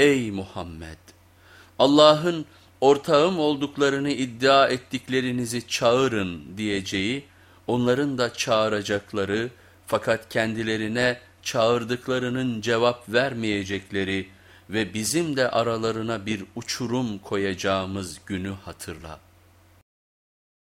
Ey Muhammed! Allah'ın ortağım olduklarını iddia ettiklerinizi çağırın diyeceği, onların da çağıracakları fakat kendilerine çağırdıklarının cevap vermeyecekleri ve bizim de aralarına bir uçurum koyacağımız günü hatırla.''